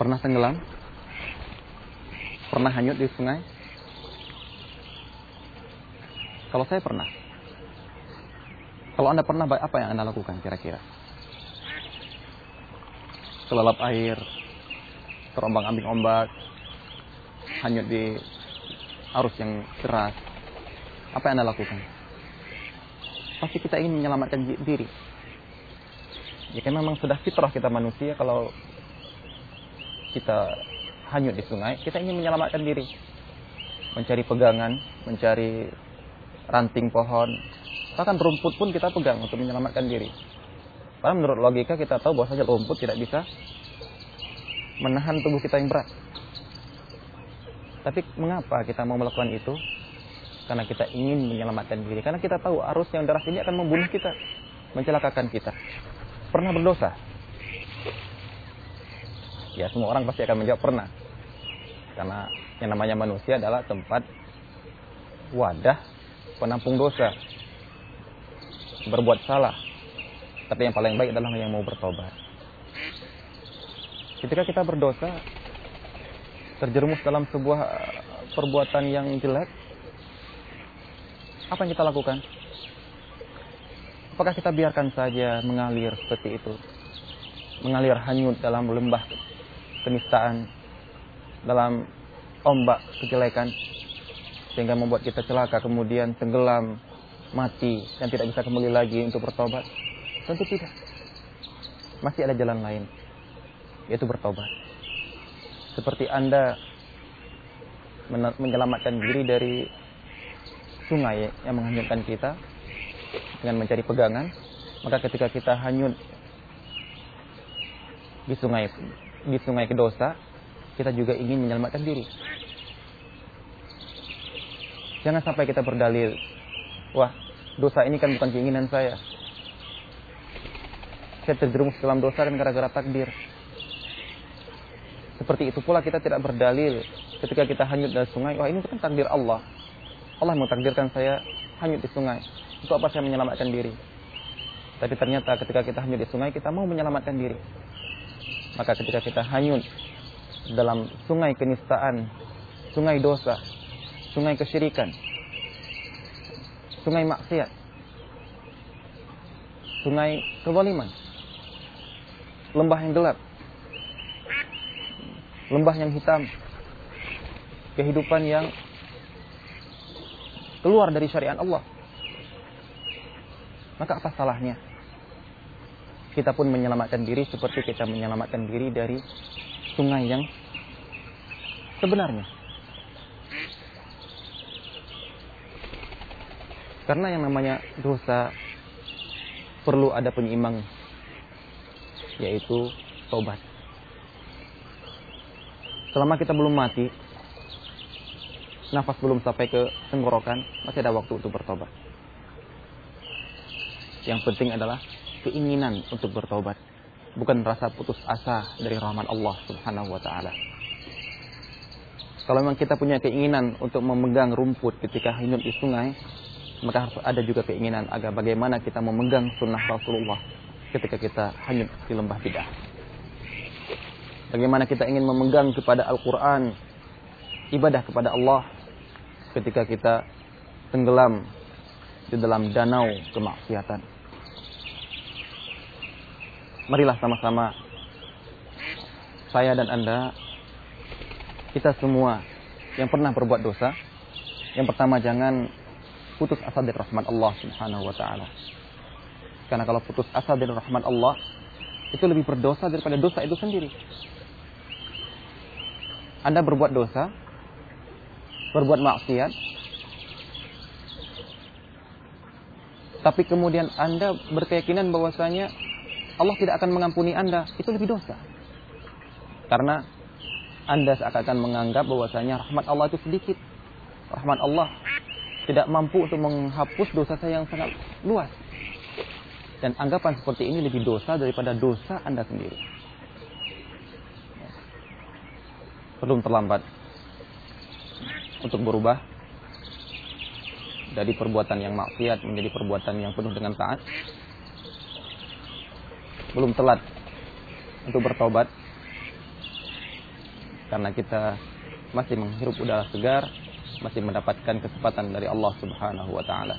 Pernah tenggelam? Pernah hanyut di sungai? Kalau saya pernah. Kalau Anda pernah, apa yang Anda lakukan kira-kira? Kelelap air, terombang ambing ombak, hanyut di arus yang keras. Apa yang Anda lakukan? Pasti kita ingin menyelamatkan diri. Ya memang sudah fitrah kita manusia kalau kita hanyut di sungai, kita ingin menyelamatkan diri. Mencari pegangan, mencari ranting pohon, bahkan rumput pun kita pegang untuk menyelamatkan diri. Karena menurut logika kita tahu bahwa saja rumput tidak bisa menahan tubuh kita yang berat. Tapi mengapa kita mau melakukan itu? Karena kita ingin menyelamatkan diri. Karena kita tahu arus yang deras ini akan membunuh kita, mencelakakan kita. Pernah berdosa? Ya semua orang pasti akan menjawab pernah. Karena yang namanya manusia adalah tempat wadah penampung dosa, berbuat salah. Tapi yang paling baik adalah yang mau bertobat. Ketika kita berdosa, terjerumus dalam sebuah perbuatan yang jelek, apa yang kita lakukan? Apakah kita biarkan saja mengalir seperti itu? Mengalir hanyut dalam lembah kenistaan, dalam ombak kejelekan, sehingga membuat kita celaka kemudian tenggelam mati dan tidak bisa kembali lagi untuk bertobat. Tentu tidak. Masih ada jalan lain yaitu bertobat. Seperti anda menyelamatkan diri dari sungai yang menghanyutkan kita dengan mencari pegangan maka ketika kita hanyut di sungai di sungai kedosa kita juga ingin menyelamatkan diri Jangan sampai kita berdalil, wah dosa ini kan bukan keinginan saya. Saya terjerumus dalam dosa dan gara-gara takdir. Seperti itu pula kita tidak berdalil ketika kita hanyut dari sungai, wah ini bukan takdir Allah. Allah mau takdirkan saya hanyut di sungai. Untuk apa saya menyelamatkan diri? Tapi ternyata ketika kita hanyut di sungai, kita mau menyelamatkan diri. Maka ketika kita hanyut dalam sungai kenistaan, sungai dosa, sungai kesyirikan, sungai maksiat, sungai kezaliman, lembah yang gelap, lembah yang hitam, kehidupan yang keluar dari syariat Allah. Maka apa salahnya? Kita pun menyelamatkan diri seperti kita menyelamatkan diri dari sungai yang sebenarnya. Karena yang namanya dosa perlu ada penyeimbang yaitu tobat. Selama kita belum mati, nafas belum sampai ke tenggorokan, masih ada waktu untuk bertobat. Yang penting adalah keinginan untuk bertobat, bukan rasa putus asa dari rahmat Allah Subhanahu wa taala. Kalau memang kita punya keinginan untuk memegang rumput ketika hidup di sungai, maka harus ada juga keinginan agar bagaimana kita memegang sunnah Rasulullah ketika kita hanyut di lembah bidah. Bagaimana kita ingin memegang kepada Al-Quran, ibadah kepada Allah ketika kita tenggelam di dalam danau kemaksiatan. Marilah sama-sama saya dan Anda, kita semua yang pernah berbuat dosa, yang pertama jangan putus asa dari rahmat Allah Subhanahu wa taala. Karena kalau putus asa dari rahmat Allah, itu lebih berdosa daripada dosa itu sendiri. Anda berbuat dosa, berbuat maksiat, tapi kemudian Anda berkeyakinan bahwasanya Allah tidak akan mengampuni Anda, itu lebih dosa. Karena Anda seakan-akan menganggap bahwasanya rahmat Allah itu sedikit. Rahmat Allah tidak mampu untuk menghapus dosa saya yang sangat luas. Dan anggapan seperti ini lebih dosa daripada dosa Anda sendiri. Belum terlambat untuk berubah dari perbuatan yang maksiat menjadi perbuatan yang penuh dengan taat. Belum telat untuk bertobat. karena kita masih menghirup udara segar, masih mendapatkan kesempatan dari Allah Subhanahu wa taala.